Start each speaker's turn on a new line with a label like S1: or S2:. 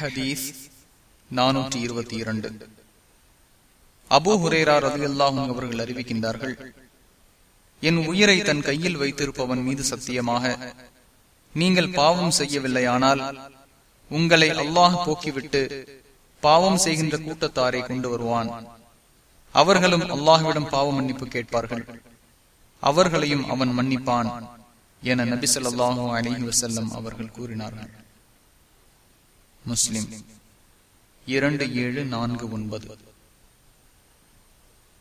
S1: ஹதீஸ் நானூற்றி இருபத்தி இரண்டு. அபு ஹுரேரா ரவி அல்லாஹும் அவர்கள் அறிவிக்கின்றார்கள் என் உயிரை தன் கையில் வைத்திருப்பவன் மீது சத்தியமாக நீங்கள் பாவம் செய்யவில்லையானால் உங்களை அல்லாஹ் போக்கிவிட்டு பாவம் செய்கின்ற கூட்டத்தாரை கொண்டு வருவான். அவர்களும் அல்லாஹுவிடம் பாவ மன்னிப்பு கேட்பார்கள். அவர்களையும் அவன் மன்னிப்பான் என நபி சொல்லாஹு அலிஹி வசல்லம் அவர்கள் கூறினார்கள். முஸ்லிம். இரண்டு ஏழு நான்கு ஒன்பது.